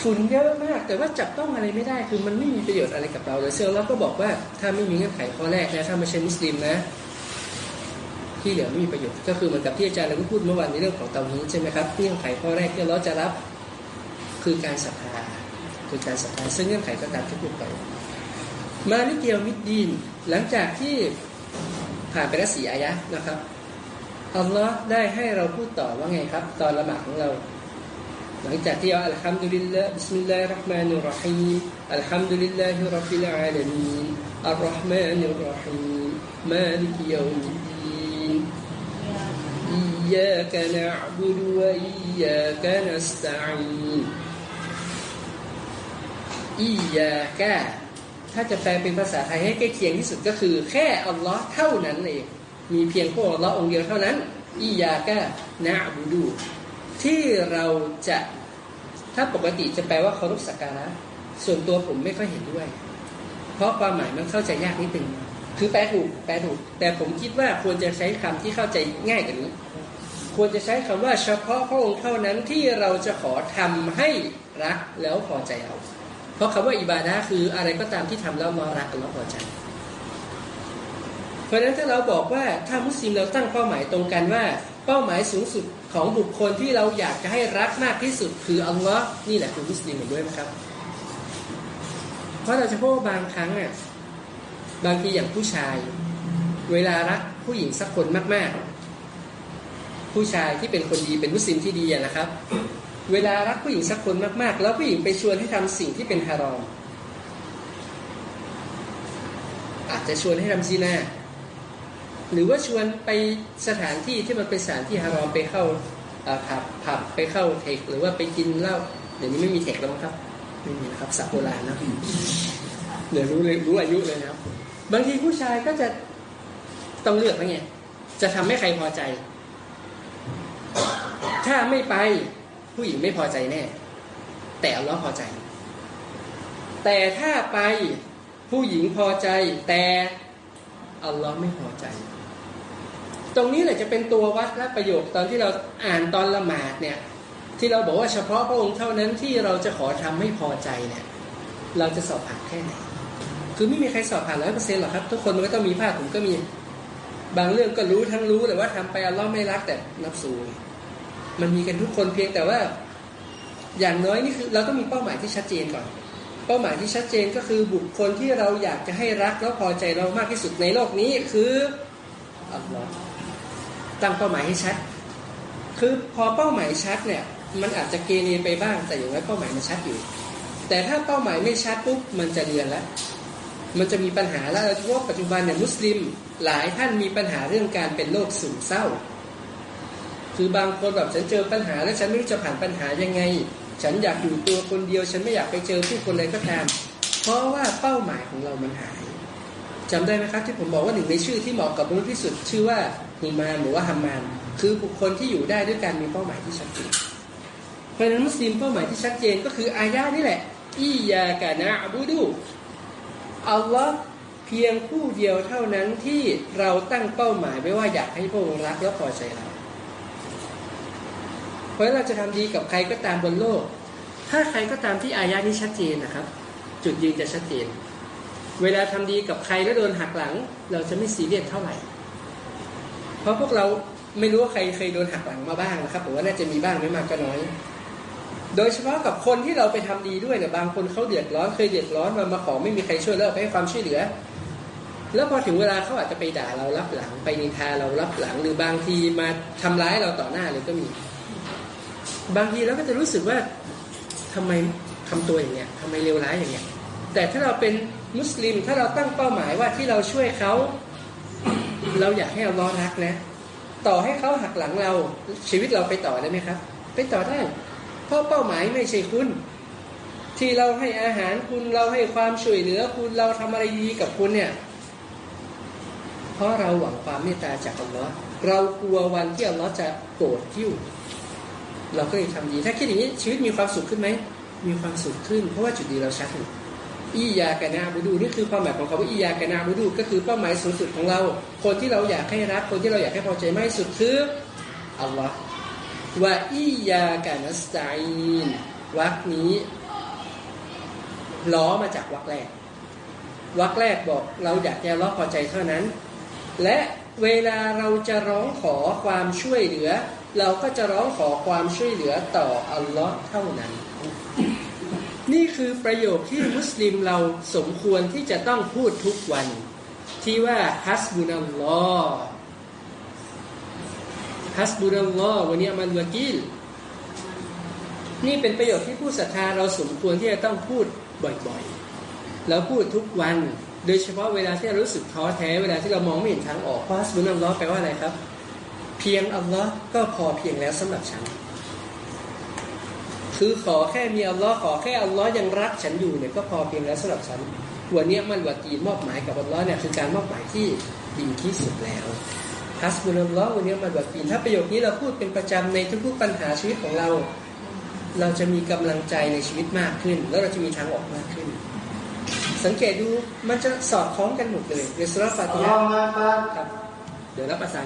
[SPEAKER 1] ฝุ่นเยอะมาก แต่ว่าจับต้องอะไรไม่ได้ คือมันไม่มีประโยชน์อะไรกับเราเลยเซลเราก็บอกว่าถ้าไม่มีเงื่อนไขข้อแรกนะถ้าไม่ใช่มุสลิมนะ ที่เหลือไม่มีประโยชน์ ก็คือเหมือนกับที่อาจารย์เราพูดเมื่อวานในเรื่องของเตานี้ใช่ไหมครับเงื่อนไขข้อแรกที่เราจะรับคือการศรัทธาคือการศรัทธาซึ่งเงื่อนไขก็ตามที่พูดไป مالك يوم الدين หลังจากที่ผ่านไปแล้วสี่อายะนะครับอัลลอฮ์ได้ให้เราพูดต่อว่าไงครับ ตอนละหมาดของเรา หลังจากที่الحمد لله بسم الله الرحمن الرحيم الحمد لله رب العالمين الرحمن الرحيم مالك يوم الدين إياك نعبد وإياك نستعين อียากะถ้าจะแปลเป็นภาษาไทยให้ใกล้เคียงที่สุดก็คือ แค่อัลลอฮ์เท่านั้นเอง มีเพียงพระอัลลอฮ์องค์เดียวเท่านั้น อียากะนะบูดู ที่เราจะถ้าปกติจะแปลว่าเคารพสักการะ ส่วนตัวผมไม่ค่อยเห็นด้วย เพราะความหมายมันเข้าใจยากนิดนึงคือแปลถูกแปลถูก แต่ผมคิดว่าควรจะใช้คำที่เข้าใจง่ายกว่านี้ ควรจะใช้คำว่าเฉพาะพระองค์เท่านั้นที่เราจะขอทำให้รักแล้วพอใจเรา เพราะคำว่าอิบาดะคืออะไรก็ตามที่ทำแล้วมารักแล้วพอใจ เพราะฉะนั้นถ้าเราบอกว่าถ้ามุสลิมเราตั้งเป้าหมายตรงกันว่า เป้าหมายสูงสุดของบุคคลที่เราอยากจะให้รักมากที่สุด คืออัลลอฮ์นี่แหละคือมุสลิมเห็นด้วยไหมครับ เพราะเราจะพบว่าบางครั้งอะบางทีอย่างผู้ชาย เวลารักผู้หญิงสักคนมากๆ ผู้ชายที่เป็นคนดีเป็นมุสลิมที่ดีนะครับ เวลารักผู้หญิงสักคนมากๆ แล้วผู้หญิงไปชวนให้ทำสิ่งที่เป็นฮารอมอาจจะชวนให้ทำซีนาหรือว่าชวนไปสถานที่ที่มันเป็นสถานที่ฮารอมไปเข้าผับผับไปเข้าเทคหรือว่าไปกินเหล้าเดี๋ยวนี้ไม่มีเทคแล้วมั้งครับไม่มีนะครับสับโบราณนะเดี๋ยวรู้เลยรู้อายุเลยนะครับ บางทีผู้ชายก็จะต้องเลือกว่าไงจะทำให้ใครพอใจ ถ้าไม่ไป ผู้หญิงไม่พอใจแน่ แต่อัลลอฮ์พอใจ แต่ถ้าไปผู้หญิงพอใจ แต่อัลลอฮ์ไม่พอใจ ตรงนี้แหละจะเป็นตัววัดและประโยคตอนที่เราอ่านตอนละหมาดเนี่ย ที่เราบอกว่าเฉพาะพระองค์เท่านั้นที่เราจะขอทำให้พอใจเนี่ย เราจะสอบผ่านแค่ไหนคือไม่มีใครสอบผ่านร้อยเปอร์เซ็นต์หรอกครับ ทุกคนมันก็ต้องมีพลาดผมก็มี บางเรื่องก็รู้ทั้งรู้แต่ว่าทำไปอัลลอฮ์ไม่รักแต่นับสูง มันมีกันทุกคนเพียงแต่ว่า อย่างน้อยนี่คือเราต้องมีเป้าหมายที่ชัดเจนก่อน เป้าหมายที่ชัดเจนก็คือบุคคลที่เราอยากจะให้รักแล้วพอใจเรามากที่สุดในโลกนี้คืออัลลอฮ์ตั้งเป้าหมายให้ชัด คือพอเป้าหมายชัดเนี่ย มันอาจจะเกเรไปบ้างแต่อย่างน้อยเป้าหมายมันชัดอยู่ แต่ถ้าเป้าหมายไม่ชัดปุ๊บมันจะเรียนแล้วมันจะมีปัญหาแล้วโดยเฉพาะปัจจุบันเนี่ยมุสลิม หลายท่านมีปัญหาเรื่องการเป็นโรคซึมเศร้า คือบางคนแบบฉันเจอปัญหา แล้วฉันไม่รู้จะผ่านปัญหายังไง ฉันอยากอยู่ตัวคนเดียว ฉันไม่อยากไปเจอผู้คนเลยก็ตาม เพราะว่าเป้าหมายของเรามันหายจำได้ไหมครับที่ผมบอกว่าหนึ่งในชื่อที่เหมาะกับมนุษย์ที่สุด ชื่อว่าฮิมานหรือว่าฮัมมานคือบุคคลที่อยู่ได้ด้วยการมีเป้าหมายที่ชัดเจนเพราะนั้นมุสลิมเป้าหมายที่ชัดเจนก็คืออายะนี่แหละอียากะนะบูดูอัลลอฮ์เพียงผู้เดียวเท่านั้นที่เราตั้งเป้าหมายไว้ว่าอยากให้พระองค์รักและพอใจเรา ราะเราจะทำดีกับใครก็ตามบนโลก ถ้าใครก็ตามที่อายะนี้ชัดเจนนะครับ จุดยืนจะชัดเจน เวลาทำดีกับใครแล้วโดนหักหลัง เราจะไม่ซีเรียสเท่าไหร่ เพราะพวกเราไม่รู้ว่าใครเคยโดนหักหลังมาบ้างนะครับผมว่าน่าจะมีบ้างไม่มากก็น้อย โดยเฉพาะกับคนที่เราไปทำดีด้วยเนี่ยบางคนเขาเดือดร้อนเคยเดือดร้อนมามาขอไม่มีใครช่วยแล้วไปให้ความช่วยเหลือ แล้วพอถึงเวลาเขาอาจจะไปด่าเรารับหลัง ไปนินทาเรารับหลัง หรือบางทีมาทำร้ายเราต่อหน้าเลยก็มี บางทีเราก็จะรู้สึกว่าทำไมทำตัวอย่างเงี้ยทำไมเลวร้ายอย่างเงี้ยแต่ถ้าเราเป็นมุสลิมถ้าเราตั้งเป้าหมายว่าที่เราช่วยเขาเราอยากให้เราล้อรักนะ ต่อให้เขาหักหลังเราชีวิตเราไปต่อได้ไหมครับ ไปต่อได้ เพราะเป้าหมายไม่ใช่คุณ ที่เราให้อาหารคุณเราให้ความช่วยเหลือคุณเราทำอะไรดีกับคุณเนี่ย เพราะเราหวังความเมตตาจากอัลลอฮ์เรากลัววันที่อัลลอฮ์จะโกรธกิ้ว เราก็เลยทำดี ถ้าคิดอย่างนี้ชีวิตมีความสุขขึ้นไหม มีความสุขขึ้น เพราะว่าจุดดีเราชัดอยู่อียากนาบุดูนี่คือความหมายของคำว่าอียากนาบุดู ก็คือเป้าหมายสูงสุดของเรา คนที่เราอยากให้รัก คนที่เราอยากให้พอใจมากที่สุดคืออัลลอฮ์ว่าอียากะนัสตาอีนวักนี้ล้อมาจากวักแรกวักแรกบอกเราอยากจะล้อพอใจเท่านั้น และเวลาเราจะร้องขอความช่วยเหลือ เราก็จะร้องขอความช่วยเหลือต่ออัลลอฮ์เท่านั้น นี่คือประโยคที่มุสลิมเราสมควรที่จะต้องพูดทุกวัน ที่ว่าฮัสบุนัลลอฮ์ฮัสบุนัลลอฮ์วันนี้มันวะกิลนี่เป็นประโยคที่ผู้ศรัทธาเราสมควรที่จะต้องพูดบ่อยๆ แล้วพูดทุกวัน โดยเฉพาะเวลาที่เรารู้สึกท้อแท้เวลาที่เรามองไม่เห็นทางออกฮัสบุนัลลอฮ์แปลว่าอะไรครับ เพียงอัลลอฮ์ก็พอเพียงแล้วสำหรับฉัน คือขอแค่มีอัลลอฮ์ขอแค่อัลลอฮ์ยังรักฉันอยู่เนี่ยก็พอเพียงแล้วสำหรับฉันหัวเนี้ยมันวากีมอบหมายกับอัลลอฮ์เนี่ยคือการมอบหมายที่ดีที่สุดแล้วฮัสบุลลอฮ์วันนี้มันวากีถ้าประโยคนี้เราพูดเป็นประจำในทุกๆปัญหาชีวิตของเรา เราจะมีกำลังใจในชีวิตมากขึ้น แล้วเราจะมีทางออกมากขึ้น สังเกตดูมันจะสอดคล้องกันหมดเลยเรสุรฟาติฮะครับ เดี๋ยวรับประสา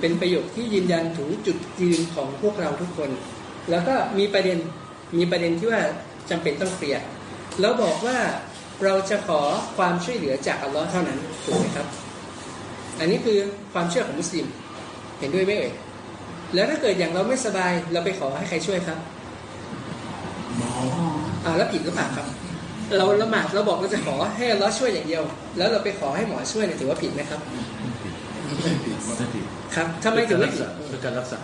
[SPEAKER 1] เป็นประโยคที่ยืนยันถึงจุดยืนของพวกเราทุกคน แล้วก็มีประเด็นมีประเด็นที่ว่าจำเป็นต้องเคลียร์แล้วบอกว่าเราจะขอความช่วยเหลือจากอัลลอฮ์เท่านั้นถูกไหมครับ อันนี้คือความเชื่อของมุสลิมเห็นด้วยไหมเอ่ยแล้วถ้าเกิดอย่างเราไม่สบายเราไปขอให้ใครช่วยครับอ่าแล้วผิดหรือเปล่าครับ เราละหมาดเราบอกเราจะขอให้อัลลอฮ์ช่วยอย่างเดียว แล้วเราไปขอให้หมอช่วยเนี่ยถือว่าผิดไหมครับ
[SPEAKER 3] ไม่ผิดไม่ผิด
[SPEAKER 1] ครับทำไมถึงไม่
[SPEAKER 3] รัก
[SPEAKER 1] ผิด
[SPEAKER 3] ษาเพื่อการรักษา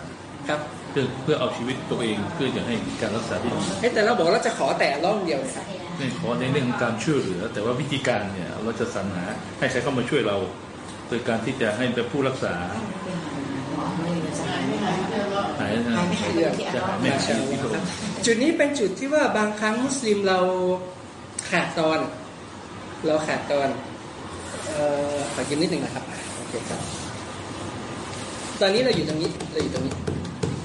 [SPEAKER 1] ครับ
[SPEAKER 3] เพื่อเพื่อเอาชีวิตตัวเองเพื่อจะให้การรักษาที่ดี
[SPEAKER 1] เฮ้ยแต่เราบอกเราจะขอแต่อัลลอฮ์อย่างเดียวเลยครับ
[SPEAKER 3] ไม่ขอในเรื่องของการช่วยเหลือ แต่ว่าวิธีการเนี่ยเราจะสรรหาให้ใครเข้ามาช่วยเรา โดยการที่จะให้เป็นผู้รักษาหายนะจะหายไม่
[SPEAKER 1] มา
[SPEAKER 3] หา
[SPEAKER 1] ชายอัลล
[SPEAKER 3] ที่
[SPEAKER 1] อฮ์
[SPEAKER 3] เขา
[SPEAKER 1] ครับจุดนี้เป็นจุดที่ว่าบางครั้งมุสลิมเราขาดตอน เราขาดตอนเอ่อขอกินนิดหนึ่งนะครับโอ เคครับตอนนี้เราอยู่ตรงนี้เราอยู่ตรงนี้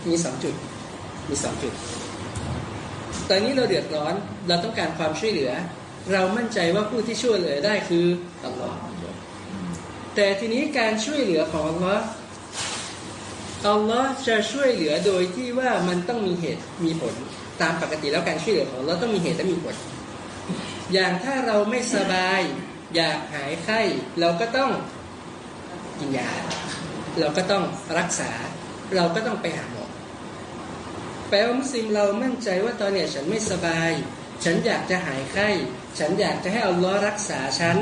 [SPEAKER 1] มีสองจุด มีสองจุด ตอนนี้เราเดือดร้อนเราต้องการความช่วยเหลือ เรามั่นใจว่าผู้ที่ช่วยเหลือได้คืออัลลอฮ์แต่ทีนี้การช่วยเหลือของอัลลอฮ์อัลลอฮ์จะช่วยเหลือโดยที่ว่ามันต้องมีเหตุมีผลตามปกติแล้วการช่วยเหลือของเราต้องมีเหตุและมีผล อย่างถ้าเราไม่สบาย อยากหายไข้ เราก็ต้อง กินยา เราก็ต้องรักษา เราก็ต้องไปหาหมอแปลว่ามุสลิมเรามั่นใจว่าตอนเนี้ยฉันไม่สบาย ฉันอยากจะหายไข้ ฉันอยากจะให้อัลลอฮ์รักษาฉัน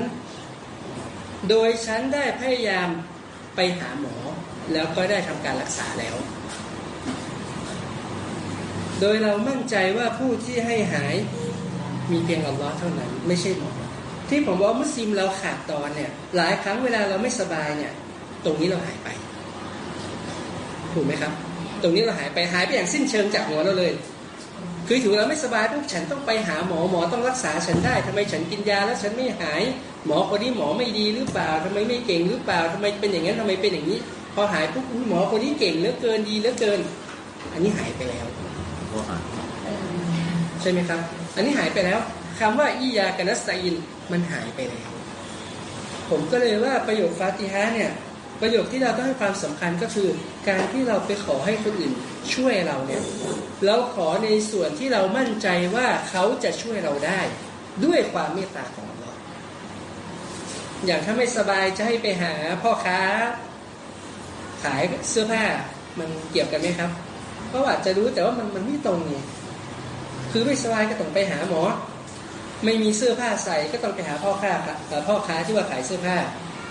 [SPEAKER 1] โดยฉันได้พยายามไปหาหมอ แล้วก็ได้ทำการรักษาแล้ว โดยเรามั่นใจว่าผู้ที่ให้หายมีเพียงอัลลอฮ์เท่านั้น ไม่ใช่หมอที่ผมบอกว่ามุสลิมเราขาดตอนเนี่ยหลายครั้งเวลาเราไม่สบายเนี่ย ตรงนี้เราหายไป ถูกไหมครับ ตรงนี้เราหายไปหายไปอย่างสิ้นเชิงจากหัวเราเลย คือถือเราไม่สบายปุ๊บฉันต้องไปหาหมอหมอต้องรักษาฉันได้ทำไมฉันกินยาแล้วฉันไม่หาย หมอคนนี้หมอไม่ดีหรือเปล่าทำไมไม่เก่งหรือเปล่าทำไมเป็นอย่างนั้นทำไมเป็นอย่างนี้ พอหายปุ๊บหมอคนนี้เก่งเหลือเกินดีเหลือเกิน อันนี้หายไปแล้วใช่ไหมครับ อันนี้หายไปแล้วคำว่าอียากนัสไซนมันหายไปแล้วผมก็เลยว่าประโยคฟาติฮะเนี่ย ประโยคที่เราต้องให้ความสำคัญก็คือ การที่เราไปขอให้คนอื่นช่วยเราเนี่ยเราขอในส่วนที่เรามั่นใจว่าเขาจะช่วยเราได้ ด้วยความเมตตาของเราอย่างถ้าไม่สบายจะให้ไปหาพ่อค้า ขายเสื้อผ้ามันเกี่ยวกันไหมครับ เพราะอาจจะรู้แต่ว่ามันมันไม่ตรงไงคือไม่สบายก็ต้องไปหาหมอ ไม่มีเสื้อผ้าใส่ก็ต้องไปหาพ่อค้าเอ่พ่อค้าที่ว่าขายเสื้อผ้า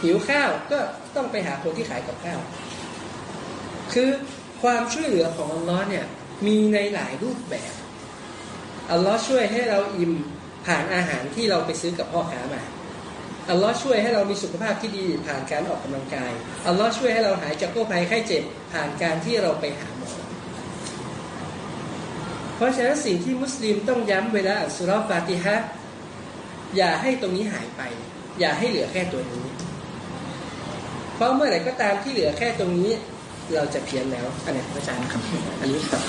[SPEAKER 1] หิวข้าวก็ต้องไปหาคนที่ขายกับข้าว คือความช่วยเหลือของอัลลอฮ์เนี่ยมีในหลายรูปแบบ อัลลอฮ์ช่วยให้เราอิ่มผ่านอาหารที่เราไปซื้อกับพ่อค้ามา อัลลอฮ์ช่วยให้เรามีสุขภาพที่ดีผ่านการออกกำลังกาย อัลลอฮ์ช่วยให้เราหายจากโรคภัยไข้เจ็บผ่านการที่เราไปหาหมอ เพราะฉะนั้นสิ่งที่มุสลิมต้องย้ำเวลาอ่านสุรฟาติฮะอย่าให้ตรงนี้หายไป อย่าให้เหลือแค่ตัวนี้ เพราะเมื่อไหร่ก็ตามที่เหลือแค่ตรงนี้ เราจะเพี้ยนแล้วอันนี้อาจารย์ครับอันนี้ครับ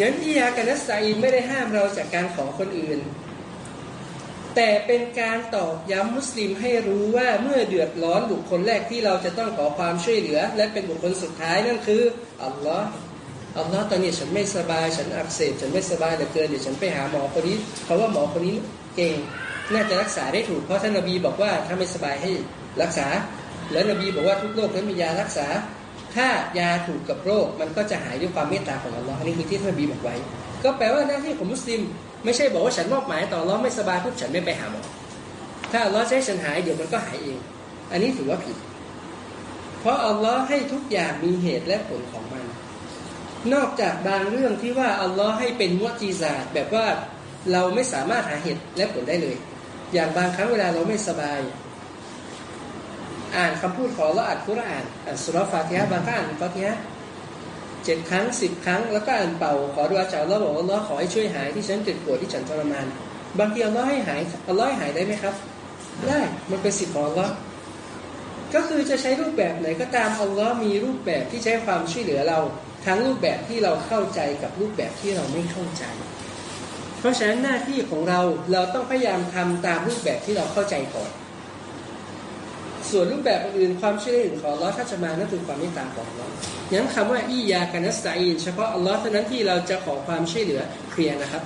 [SPEAKER 1] ยันอียากันนัสไซน์ไม่ได้ห้ามเราจากการขอคนอื่น แต่เป็นการตอกย้ำมุสลิมให้รู้ว่าเมื่อเดือดร้อนบุคคลแรกที่เราจะต้องขอความช่วยเหลือ และเป็นบุคคลสุดท้ายนั่นคืออัลลอฮ์อัลลอฮ์ตอนนี้ฉันไม่สบายฉันอักเสบฉันไม่สบายเหลือเกินเดี๋ยวฉันไปหาหมอคนนี้เพราะว่าหมอคนนี้เก่ง น่าจะรักษาได้ถูก เพราะท่านนบีบอกว่าถ้าไม่สบายให้รักษา แล้วนบีบอกว่าทุกโรคนั้นมียารักษา ถ้ายาถูกกับโรคมันก็จะหายด้วยความเมตตาของอัลลอฮ์อันนี้คือที่ท่านนบีบอกไว้ ก็แปลว่าหน้าที่ของมุสลิม ไม่ใช่บอกว่าฉันมอบหมายต่ออัลลอฮ์ไม่สบายปุ๊บฉันไม่ไปหาหมอถ้าอัลลอฮ์ให้ฉันหายเดี๋ยวมันก็หายเอง อันนี้ถือว่าผิด เพราะอัลลอฮ์ให้ทุกอย่างมีเหตุและผลของมัน นอกจากบางเรื่องที่ว่าอัลลอฮ์ให้เป็นมุจีซาแบบว่าเราไม่สามารถหาเหตุและผลได้เลย อย่างบางครั้งเวลาเราไม่สบาย อ่านคำพูดของเราอ่านคุรอานอ่านสุรฟาติฮะบางครั้งอ่านฟาติฮะเจ็ดครั้งสิบครั้ง แล้วก็อ่านเป่า ขอดุอาจากอัลลอฮ์บอกว่าอัลลอฮ์ขอให้ช่วยหายที่ฉันเจ็บปวดที่ฉันทรมาน บางทีอัลลอฮ์ให้หายอัลลอฮ์ให้หายได้ไหมครับ ได้มันเป็นสิทธิ์ของอัลลอฮ์ก็คือจะใช้รูปแบบไหนก็ตามอัลลอฮ์มีรูปแบบที่ใช้ความช่วยเหลือเรา ทั้งรูปแบบที่เราเข้าใจกับรูปแบบที่เราไม่เข้าใจ เพราะฉะนั้นหน้าที่ของเราเราต้องพยายามทำตามรูปแบบที่เราเข้าใจก่อน ส่วนรูปแบบอื่นความช่วยเหลืออื่นของอัลลอฮ์ถ้าจะมานั่นคือความเมตตาของอัลลอฮ์ย้ำคำว่าอียากันัสไตนเฉพาะอัลลอฮ์เท่านั้นที่เราจะขอความช่วยเหลือเคลียร์นะครับ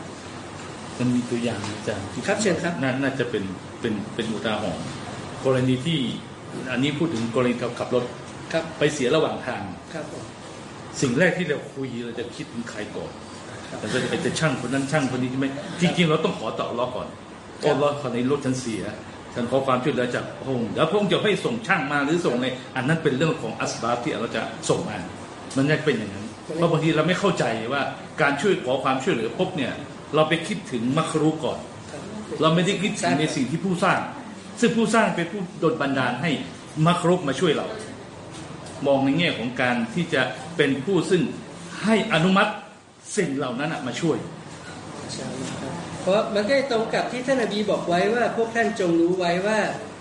[SPEAKER 3] มันมีตัวอย่างอาจารย์ที่
[SPEAKER 1] ครับเชิญครับ
[SPEAKER 3] น่าน่าจะเป็นเป็นเป็นอุทาหรณ์กรณีที่อันนี้พูดถึงกรณีขับขับรถ
[SPEAKER 1] ครับ
[SPEAKER 3] ไปเสียระหว่างทาง
[SPEAKER 1] ครับผม
[SPEAKER 3] สิ่งแรกที่เราคุยเราจะคิดถึงใครก่อน
[SPEAKER 1] ครับ
[SPEAKER 3] แต่จะไอ้จะช่างคนนั้นช่างคนนี้ใช่ไหมจริงๆเราต้องขอต่อรอก่อน
[SPEAKER 1] ครั
[SPEAKER 3] โอ้
[SPEAKER 1] บ
[SPEAKER 3] รอคนในรถฉันเสียฉันขอความช่วยเหลือจากพระองค์แล้วพระองค์จะให้ส่งช่างมาหรือส่งอะไรอันนั้นเป็นเรื่องของอัสบาบที่เราจะส่งมา มันจะเป็นอย่างนั้นเพราะบางทีเราไม่เข้าใจว่าการช่วยขอความช่วยเหลือพบเนี่ย เราไปคิดถึงมัครุก่อน
[SPEAKER 1] ครับ
[SPEAKER 3] เราไม่ได้คิดถึงในสิ่งที่ผู้สร้าง ซึ่งผู้สร้างเป็นผู้ดลบันดาลให้มักรุกมาช่วยเรา มองในแง่ของการที่จะเป็นผู้ซึ่งให้อนุมัติ สิ่งเหล่านั้นน่ะมาช่วย
[SPEAKER 1] ใช่ครับเพราะมันก็ตรงกับที่ท่านนบีบอกไว้ว่าพวกท่านจงรู้ไว้ว่า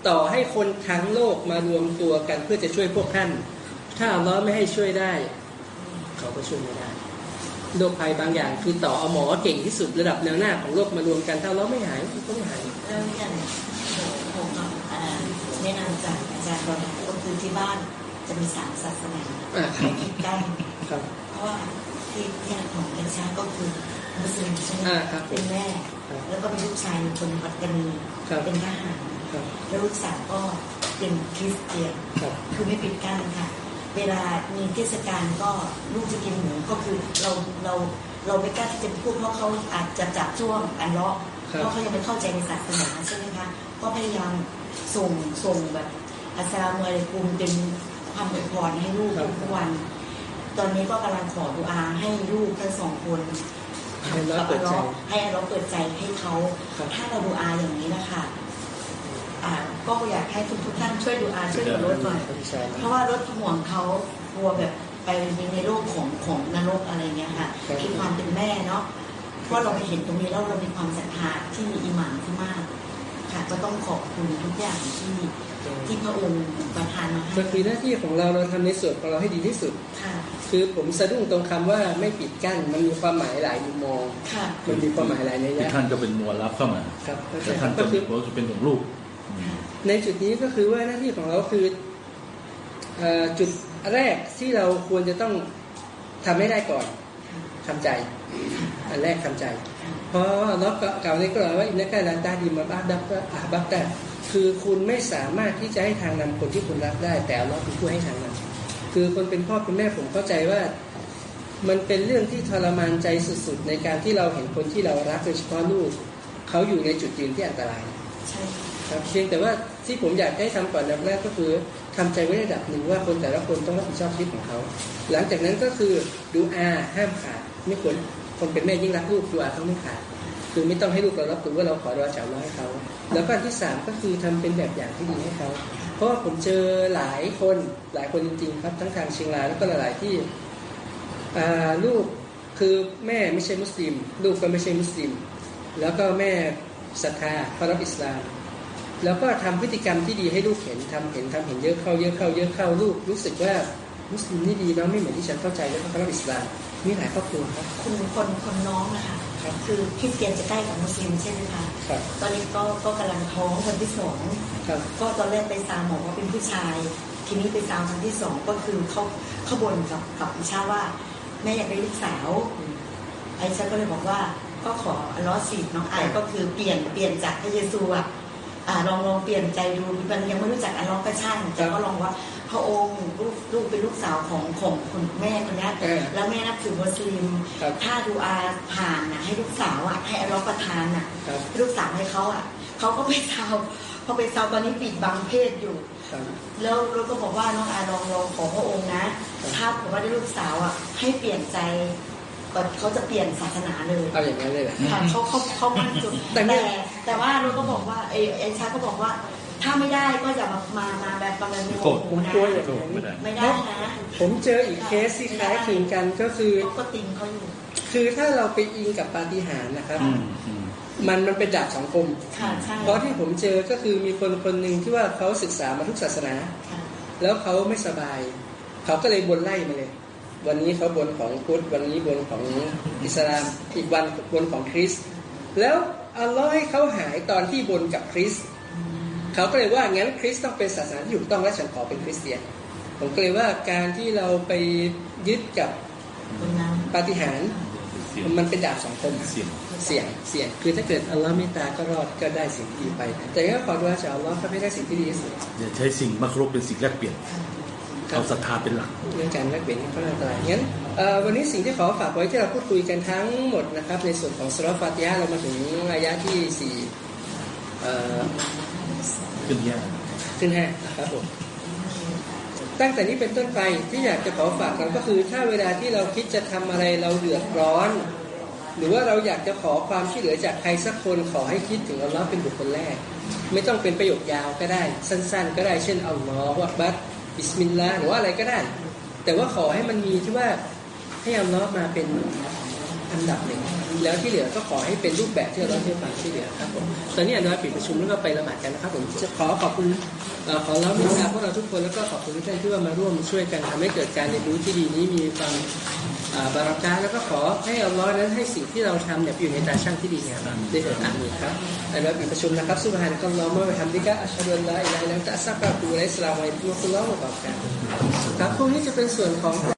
[SPEAKER 1] ต่อให้คนทั้งโลกมารวมตัวกันเพื่อจะช่วยพวกท่าน ถ้าอัลลอฮ์ไม่ให้ช่วยได้ เขาก็ช่วยไม่ได้โรคภัยบางอย่างคือต่อเอาหมอเก่งที่สุดระดับแนวหน้าของโลกมารวมกัน ถ้าอัลลอฮ์ไม่หายก็ไม่หาย
[SPEAKER 5] แล้วอย่างผมอ่าแนะนำจากอาจารย์ตอนนี้ก็คือที่บ้านจะมีสามศาสนา
[SPEAKER 1] อ่าครับ
[SPEAKER 5] ไม่คิดกัน
[SPEAKER 1] ครับ
[SPEAKER 5] เพราะว่า ที่ที่ของเป็นชาก็คือมุสลิมใช่ไหม
[SPEAKER 1] อ่าครับ
[SPEAKER 5] เป็นแม่
[SPEAKER 1] ครับ
[SPEAKER 5] แล้วก็เป็นลูกชายเป็นคนปัตตานี
[SPEAKER 1] ครับ
[SPEAKER 5] เป็นทหาร
[SPEAKER 1] ครับ
[SPEAKER 5] แล้วลูกสาวก็เป็นคริสเตียน
[SPEAKER 1] ครับ
[SPEAKER 5] คือไม่ปิดกั้นค่ะ เวลามีเทศกาลก็ลูกจะกินหมูก็คือเราเราเราไม่กล้าที่จะพูดเพราะเขาอาจจะจับจ้วงอันเลาะ
[SPEAKER 1] ครับ
[SPEAKER 5] เพราะเขายังไม่เข้าใจในศาสนาใช่ไหมคะก็พยายามส่งส่งแบบอัสสลามุอะลัยกุมเป็นความอวยพรให้ลูก
[SPEAKER 1] ครับ
[SPEAKER 5] ทุกวัน ตอนนี้ก็กำลังขอดุอาให้ลูกทั้งสองคน
[SPEAKER 1] ให้อัลเลาะห์เปิดใจ
[SPEAKER 5] ให้เราเปิดใจให้เขา
[SPEAKER 1] ครับ
[SPEAKER 5] ถ้าเราดูอาอย่างนี้นะคะอ่าก็อยากให้ทุกทุกๆท่านช่วยดูอาช่วยเหลือรถหน่อย
[SPEAKER 1] ใช่
[SPEAKER 5] เพราะว่ารถห่วงเขากลัวแบบไปในโลกของของนรกอะไรเงี้ยค่ะคือความเป็นแม่เนาะเพราะเราไปเห็นตรงนี้แล้วเรามีความศรัทธาที่มีอิหมานที่มาก ค่ะก็ต้องขอบคุณทุกอย่างที่ที่พระองค์ประทานมาให้
[SPEAKER 1] ก็คือหน้าที่ของเราเราทำในส่วนของเราให้ดีที่สุด
[SPEAKER 5] ค่ะ
[SPEAKER 1] คือผมสะดุ้งตรงคำว่าไม่ปิดกั้นมันมีความหมายหลายมุมมอง
[SPEAKER 5] ค่ะ
[SPEAKER 1] มันมีความหมายหลายนัย
[SPEAKER 3] ที่
[SPEAKER 1] ยะ
[SPEAKER 3] ท่านก็เป็นมัวรับเข้ามา
[SPEAKER 1] ครับ
[SPEAKER 3] แต่ท่าน
[SPEAKER 1] ก็
[SPEAKER 3] ก็
[SPEAKER 1] คือ
[SPEAKER 3] บอกว่าจะเป็นของลูกอืม
[SPEAKER 1] ในจุดนี้ก็คือว่าหน้าที่ของเราคือเอ่อจุดแรกที่เราควรจะต้องทำให้ได้ก่อนทำใจ อันแรกทำใจ เพราะเรากล่าวในกรอนว่าอินนักการลาตาดีมาบ้าดับอาบักแต่คือคุณไม่สามารถที่จะให้ทางนำคนที่คุณรักได้ แต่เราเป็นผู้ให้ทางนำ คือคนเป็นพ่อเป็นแม่ผมเข้าใจว่า มันเป็นเรื่องที่ทรมานใจสุดๆ ในการที่เราเห็นคนที่เรารักโดยเฉพาะลูกเขาอยู่ในจุดยืนที่อันตราย
[SPEAKER 5] ใช่ค่ะ
[SPEAKER 1] ครับเพียงแต่ว่าที่ผมอยากให้ทำก่อนอันดับแรกก็คือทำใจไว้ในระดับหนึ่งว่าคนแต่ละคนต้องรับผิดชอบชีวิตของเขา หลังจากนั้นก็คือดูอาห้ามขาดไม่ควรคนเป็นแม่ยิ่งรักลูกดูอาต้องไม่ขาด คือไม่ต้องให้ลูกเรารับรู้ว่าเราขอดอจากเราให้เขา แล้วก็อันที่สามก็คือทำเป็นแบบอย่างที่ดีให้เขาเพราะว่าผมเจอหลายคนหลายคนจริงๆครับ ทั้งทางเชียงรายแล้วก็หลายๆที่ลูกคือแม่ไม่ใช่มุสลิม ลูกก็ไม่ใช่มุสลิม แล้วก็แม่ศรัทธาเคารพอิสลาม แล้วก็ทำพฤติกรรมที่ดีให้ลูกเห็นทำเห็นทำเห็นเยอะเข้าเยอะเข้าเยอะเข้าลูกรู้สึกว่ามุสลิมนี่ดีนะไม่เหมือนที่ฉันเข้าใจแล้วก็เคารพอิสลามมีหลายครอบครัวครับ
[SPEAKER 5] คุณคนคนน้องนะคะ
[SPEAKER 1] ครับ
[SPEAKER 5] คือคริสเตียนจะใกล้กับมุสลิมใช่ไหมคะ
[SPEAKER 1] ครับ
[SPEAKER 5] ตอนนี้ก็ก็กำลังท้องคนที่สอง
[SPEAKER 1] ครับ
[SPEAKER 5] ก็ตอนแรกไปซาวหมอว่าเป็นผู้ชาย ทีนี้ไปซาวครั้งที่สองก็คือเขาเขาบ่นกับกับอิชาว่าแม่อยากได้ลูกสาวไอ้ชาก็เลยบอกว่าก็ขออัลเลอฮ์สิน้องไอก็คือเปลี่ยนเปลี่ยนจากพระเยซูอะอ่า ลองลองเปลี่ยนใจดูมันยังไม่รู้จักอัลเลอฮ์ก็ช่างแต่ก็ลองว่าพระองค์ลูกลูกเป็นลูกสาวของของคุณแม่คนนี้
[SPEAKER 1] เออ
[SPEAKER 5] แล้วแม่นับถือมุสลิม
[SPEAKER 1] ครับ
[SPEAKER 5] ถ้าดูอาผ่านนะให้ลูกสาวอะให้อัลเลอฮ์ประทานอะ
[SPEAKER 1] ครับ
[SPEAKER 5] ลูกสาวให้เขาอะเขาก็ไปเซาพอไปเซาตอนนี้ปิดบังเพศอยู่
[SPEAKER 1] ครับ
[SPEAKER 5] แล้วเราก็บอกว่าน้องอาลองลองขอพระองค์นะ ถ้าผมว่าได้ลูกสาวอะให้เปลี่ยนใจ ก่อนเขาจะเปลี่ยนศาสนาเลย
[SPEAKER 1] เอาอย่างนั้นเลยเหรอ
[SPEAKER 5] ค่ะเขาเขาเขามั่นจุด
[SPEAKER 1] แต่
[SPEAKER 5] แต่
[SPEAKER 1] ไม่
[SPEAKER 5] แต่ว่าเราก็บอกว่าเอเอชาก็บอกว่า ถ้าไม่ได้ก็อย่ามามามาแบบประมาณนี้
[SPEAKER 3] โกรธ
[SPEAKER 1] ผมกลัวอย่างนั้น
[SPEAKER 3] ไม่ได้
[SPEAKER 5] ไม่ได้นะ
[SPEAKER 1] ผมเจออีกเคสที่คล้ายคลึงกันก็คือ
[SPEAKER 5] เขาก็ติงเขาอยู่
[SPEAKER 1] คือถ้าเราไปอิงกับปาฏิหาริย์นะครับ
[SPEAKER 3] อืมอืม
[SPEAKER 1] มันมันเป็นดาบสังคม
[SPEAKER 5] ค่ะใช่
[SPEAKER 1] เพราะที่ผมเจอก็คือมีคนคนหนึ่งที่ว่าเขาศึกษามาทุกศาสนา
[SPEAKER 5] ค่ะ
[SPEAKER 1] แล้วเขาไม่สบาย เขาก็เลยบนไล่มาเลย วันนี้เขาบนของพุทธวันนี้บนของอิสลามอีกวันบนของคริสต์แล้วอัลลอฮ์ให้เขาหายตอนที่บนกับคริสต์เขาก็เลยว่างั้นคริสต์ต้องเป็นศาสนาที่ถูกต้องและฉันขอเป็นคริสเตียนผมก็เลยว่าการที่เราไปยึดกับ
[SPEAKER 5] คนนั้น
[SPEAKER 1] ปาฏิหาริย์
[SPEAKER 3] เสียง
[SPEAKER 1] มันเป็นดาบสองคม
[SPEAKER 3] เสียง
[SPEAKER 1] เสี่ยงเสี่ยงคือถ้าเกิดอัลลอฮ์เมตตาก็รอดก็ได้สิ่งที่ดีไป แต่ก็ขอดูอาจากอัลลอฮ์ก็ให้ได้สิ่งที่ดีที่สุด
[SPEAKER 3] อย่าใช้สิ่งมักรุกเป็นสิ่งแลกเปลี่ยน เอาศรัทธาเป็นหลัก
[SPEAKER 1] เรื่องการแลกเปลี่ยนก็อันตรายงั้นวันนี้สิ่งที่ขอฝากไว้ที่เราพูดคุยกันทั้งหมดนะครับ ในส่วนของสุรฟาติฮะเรามาถึงอายะที่สี่
[SPEAKER 3] ขึ้นแย่
[SPEAKER 1] ขึ้นแห้นะครับผมตั้งแต่นี้เป็นต้นไปที่อยากจะขอฝากกันก็คือ ถ้าเวลาที่เราคิดจะทำอะไรเราเดือดร้อน หรือว่าเราอยากจะขอความช่วยเหลือจากใครสักคนขอให้คิดถึงอัลลอฮ์เป็นบุคคลแรก ไม่ต้องเป็นประโยคยาวก็ได้ สั้น ๆ ก็ได้เช่นอัลลอฮฺอักบัร บิสมิลลาห์หรือว่าอะไรก็ได้ แต่ว่าขอให้มันมีที่ว่าให้อัลลอฮ์มาเป็นอันดับหนึ่ง แล้วที่เหลือก็ขอให้เป็นรูปแบบที่อัลลอฮ์ให้ความช่เหลือครับผมตอนนี้อนุญาตปิดประชุมแล้วก็ไปละหมาดกันนะครับผมจะขอขอบคุณขอรับมิตรพวกเราทุกคนแล้วก็ขอบคุณทุกท่านที่ว่ามาร่วมช่วยกันทำให้เกิดการเรียนรู้ที่ดีนี้มีความบารักาแล้วก็ขอให้อัลลอฮ์นั้นให้สิ่งที่เราทำเนี่ยอยู่ในตาช่างที่ดีงามได้เถิดอามีครับในรับประชุมนะครับสุบฮานะกัลลอฮ์มะวะฮัมดิกะอัชฮะดุลลาอิลาฮะอิลลัลลอฮ์อัสซักะรุลลอฮ์อิสลามัยกุมวะตุลลอฮ์วะบะเราะกาครับพวกนี้จะเป็นส่วนของ